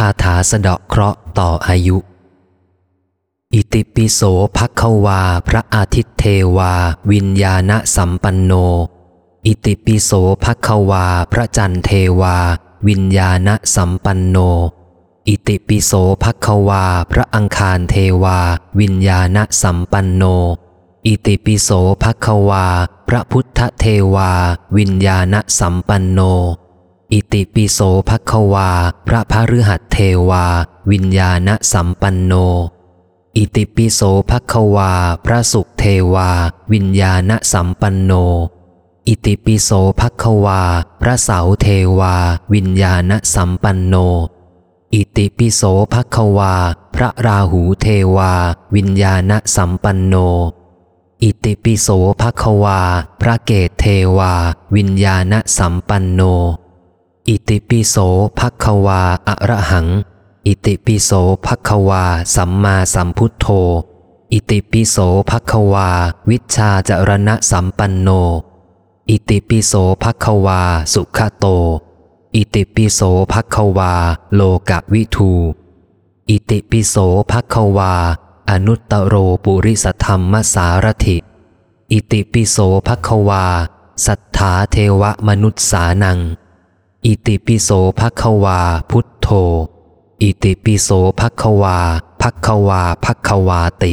คาถาสะเดาะเคราะห์ต่ออายุ อิติปิโสภควา พระอาทิตย์เทวา วิญญาณสัมปันโน อิติปิโสภควา พระจันเทวา วิญญาณสัมปันโน อิติปิโสภควา พระอังคารเทวา วิญญาณสัมปันโน อิติปิโสภควา พระพุทธเทวา วิญญาณสัมปันโน อิติปิโสภควา พระพฤหัสเทวา วิญญาณสัมปันโน อิติปิโสภควา พระสุขเทวา วิญญาณสัมปันโน อิติปิโสภควา พระเสาเทวา วิญญาณสัมปันโน อิติปิโสภควา พระราหูเทวา วิญญาณสัมปันโน อิติปิโสภควา พระเกตเทวา วิญญาณสัมปันโน ติปิโสภัควาอะระหัง อิติปิโสภัควาสัมมาสัมพุทโธ อิติปิโสภัควา วิชาจรณะสัมปันโน อิติปิโสภัควาสุขโต อิติปิโสภัควา โลกวิทู อิติปิโสภัควา อนุตตโรปุริสธรรมสารถิ อิติปิโสภัควาสัทธาเทวมนุษสานัง อิติปิโสภควาพุทโธ อิติปิโสภควาภควาภควาติ